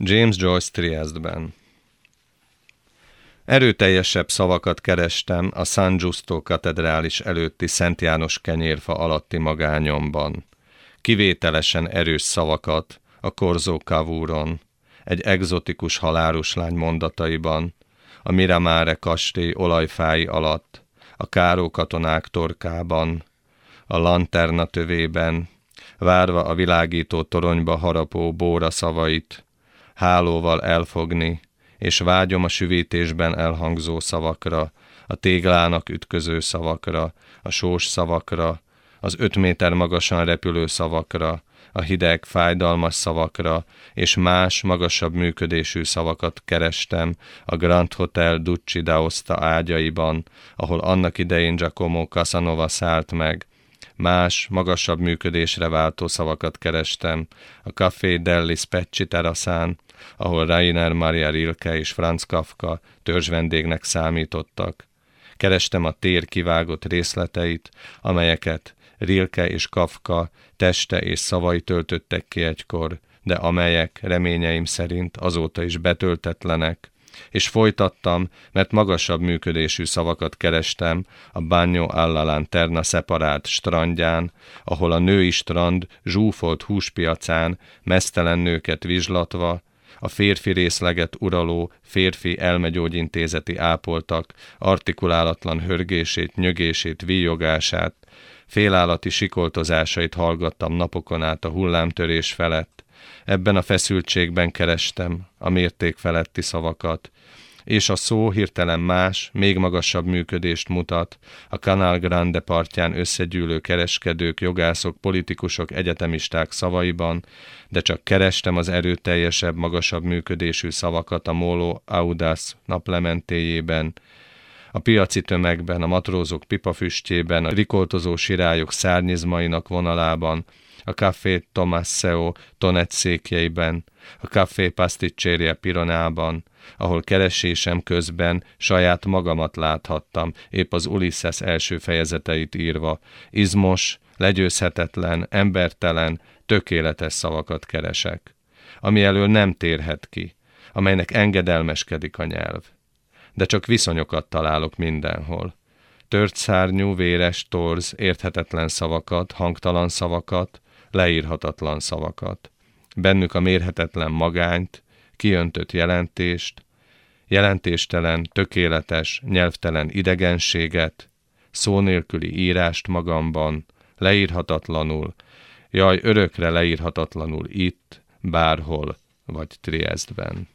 James Joyce Triestben Erőteljesebb szavakat kerestem a San Giusto katedrális előtti Szent János kenyérfa alatti magányomban. Kivételesen erős szavakat a Korzó Kavúron, egy egzotikus haláros lány mondataiban, a Miramare kastély olajfái alatt, a Káró katonák torkában, a lanterna tövében, várva a világító toronyba harapó bóra szavait, hálóval elfogni, és vágyom a süvítésben elhangzó szavakra, a téglának ütköző szavakra, a sós szavakra, az öt méter magasan repülő szavakra, a hideg, fájdalmas szavakra, és más, magasabb működésű szavakat kerestem a Grand Hotel Ducci d'Aosta ágyaiban, ahol annak idején Giacomo Casanova szállt meg, más, magasabb működésre váltó szavakat kerestem a Café Delli Specci teraszán, ahol Rainer Maria Rilke és Franz Kafka törzsvendégnek számítottak. Kerestem a tér kivágott részleteit, amelyeket Rilke és Kafka teste és szavai töltöttek ki egykor, de amelyek reményeim szerint azóta is betöltetlenek, és folytattam, mert magasabb működésű szavakat kerestem a Bagno Allalán Terna szeparált strandján, ahol a női strand zsúfolt húspiacán mesztelen nőket vizslatva, a férfi részleget uraló férfi elmegyógyintézeti ápoltak artikulálatlan hörgését, nyögését, víjogását, félállati sikoltozásait hallgattam napokon át a hullámtörés felett. Ebben a feszültségben kerestem a mérték feletti szavakat, és a szó hirtelen más, még magasabb működést mutat, a Canal Grande partján összegyűlő kereskedők, jogászok, politikusok, egyetemisták szavaiban, de csak kerestem az erőteljesebb, magasabb működésű szavakat a Molo Audas naplementéjében, a piaci tömegben, a matrózok pipafüstjében, a rikoltozó sirályok szárnyizmainak vonalában, a Café Tomasseo Tonet székjeiben, a Café Pasticceria Pironában, ahol keresésem közben saját magamat láthattam, épp az Ulysses első fejezeteit írva, izmos, legyőzhetetlen, embertelen, tökéletes szavakat keresek, ami elől nem térhet ki, amelynek engedelmeskedik a nyelv. De csak viszonyokat találok mindenhol. Tört szárnyú, véres, torz, érthetetlen szavakat, hangtalan szavakat, leírhatatlan szavakat. Bennük a mérhetetlen magányt, kiöntött jelentést, jelentéstelen, tökéletes, nyelvtelen idegenséget, szó nélküli írást magamban, leírhatatlanul, jaj, örökre leírhatatlanul itt, bárhol, vagy Triestben.